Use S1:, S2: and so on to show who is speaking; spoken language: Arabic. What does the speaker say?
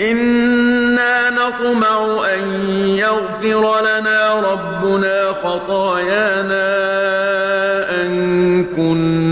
S1: إِنَّا نَطْمَعُ أَن يَغْفِرَ لَنَا رَبُّنَا خَطَايَانَا أَن كُنَّا